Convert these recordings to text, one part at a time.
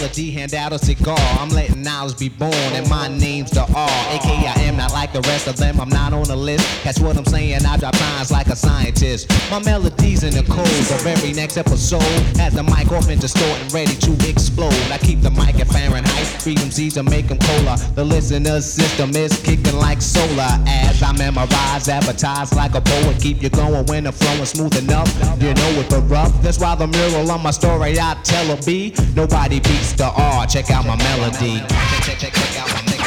melody, hand out a cigar. I'm letting knowledge be born, and my name's the R. AKA I am not like the rest of them, I'm not on the list. That's what I'm saying, I drop lines like a scientist. My melody's in the code, the very next episode has the mic off and distorted, ready to explode. I keep the mic at Fahrenheit, freedom seeds to make them cola. The listener system is kicking like solar as I memorize, advertise like a poet. Keep you going when the flow is smooth enough. You know it, but rough. That's why the mural on my story I tell a B. Nobody beats the R. Check out my melody. Check, check, check check out my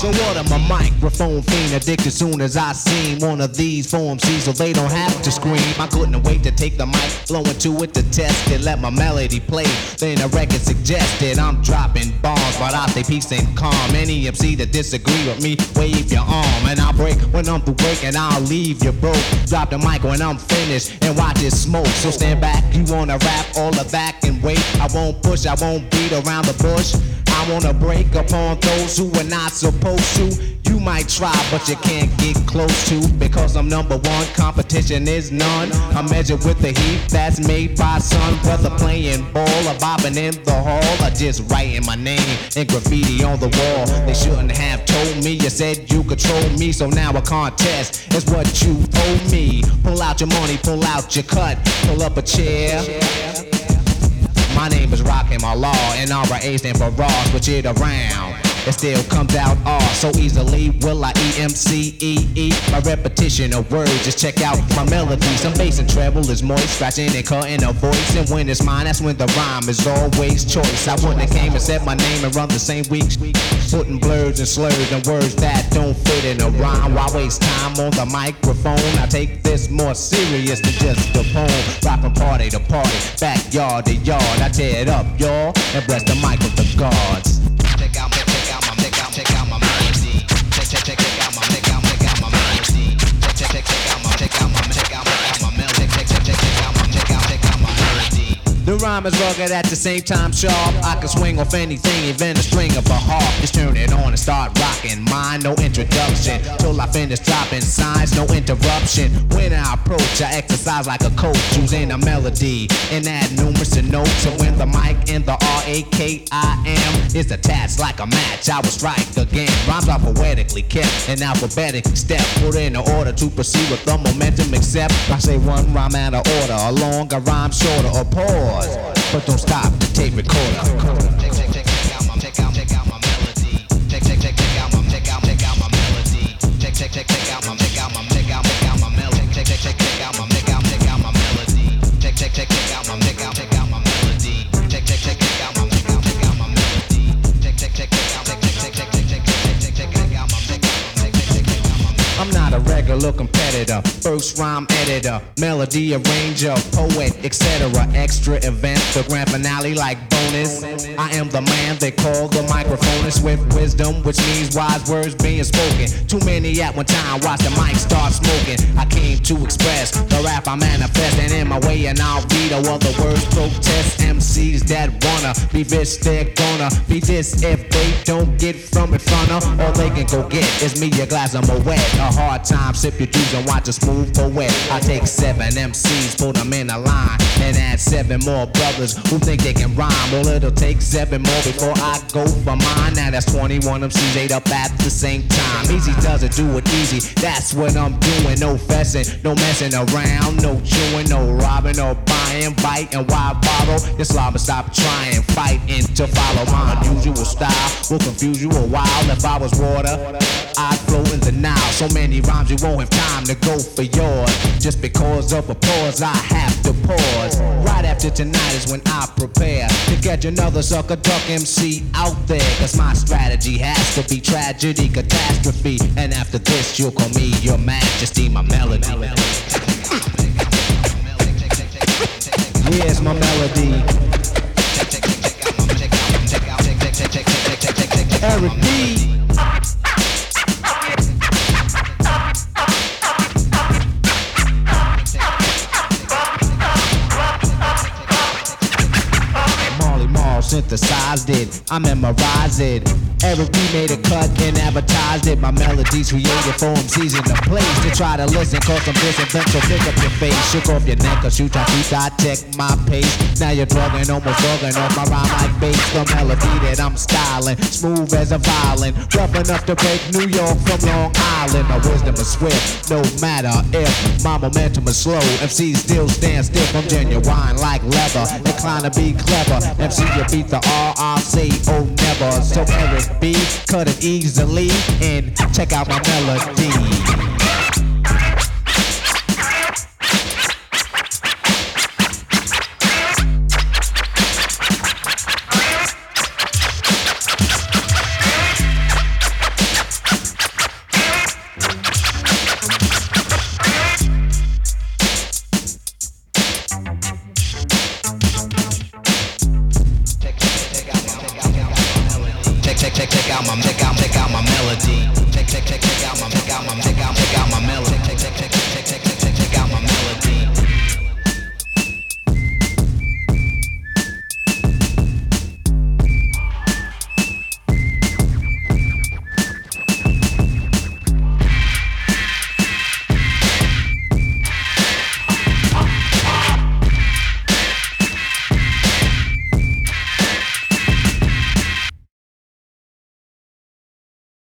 So what am a microphone fiend addicted soon as I seen one of these form C so they don't have to scream. I couldn't wait to take the mic, blow into it to test it, let my melody play. Then the record suggested I'm dropping bombs, but I stay peace and calm. Any MC that disagree with me, wave your arm and I'll break when I'm through breaking. I'll leave you broke. Drop the mic when I'm finished and watch it smoke. So stand back, you wanna rap all the back and wait. I won't push, I won't beat around the bush. I wanna break upon those who are not supposed to. You might try, but you can't get close to because I'm number one. Competition is none. I measure with the heat that's made by sun. Whether playing ball or bobbing in the hall or just writing my name in graffiti on the wall. They shouldn't have told me. You said you control me, so now a contest is what you owe me. Pull out your money, pull out your cut, pull up a chair. My name is Rakim Allah, and RA stand for Raw. Switch it around. It still comes out R so easily. Will I E M C E E? My repetition of words. Just check out my melody. Some bass and treble is moist, scratching and cutting a voice. And when it's mine, that's when the rhyme is always choice. I wouldn't have came and said my name and run the same week. Putting blurs and slurs and words that don't fit in a rhyme. Why waste time on the microphone? I take this more serious than just a poem. Rapping party to party, backyard to yard. I tear it up, y'all, and bless the mic with the gods. The rhyme is rugged at the same time sharp. I can swing off anything, even a string of a harp. Just turn it on and start rocking. Mine, no introduction. Till I finish dropping signs, no interruption. When I approach, I exercise like a coach, using a melody and add numerous notes. And when the mic and the R A K I M is attached like a match, I will strike again. Rhymes are poetically kept in alphabetic step, put in order to proceed with the momentum. Except I say one rhyme out of order, a longer rhyme shorter, or pause. But don't stop the tape recorder. Check out my, competitor, first rhyme editor, melody arranger, poet, etc. Extra event, the grand finale like bonus. I am the man they call the microphonist with wisdom, which means wise words being spoken. Too many at one time, watch the mic start smoking. I came to express the rap I manifest, and in my way, and I'll veto other words. Protest MCs that wanna be bitch, they're gonna be this if they don't get from in front of. All they can go get is me a glass of Moet. A hard time, sip your juice and watch a smooth poet. I take seven MCs, put them in a line, and add seven more brothers who think they can rhyme. Well, it'll take seven more before I go for mine. Now that's 21 MCs, eight up at the same time. Easy does it, do it easy. That's what I'm doing. No fessing, no messing around, no chewing, no robbing, no buying, biting. Why borrow? This lava stop trying, fighting to follow my unusual style. Will confuse you a while if I was water. I'd flow in the Nile. So many rhymes you won't have time to go for yours. Just because of a pause, I have to pause. Right after tonight is when I prepare to catch another sucker duck MC out there. Cause my strategy has to be tragedy, catastrophe. And after this, you'll call me your majesty, my melody. Here's my melody. Eric B. Marley Marl synthesized it. I memorized it. Eric B made a cut and advertised it. My melodies created for MCs in the place to try to listen. Cause I'm disinvent, so pick up your face. Shook off your neck, cause you try to I check my pace. Now you're drugging, almost drugging off my rhyme like bass. The melody that I'm styling, smooth as a violin. Rough enough to break New York from Long Island. My wisdom is swift, no matter if my momentum is slow. MC still stand stiff, I'm genuine like leather. Incline to be clever. MC, you beat the R, I say, oh never. So Eric B, cut it easily and check out my melody. Out my check out check out my melody. Check check check check out my check out my check out check out my melody. Check check check check check check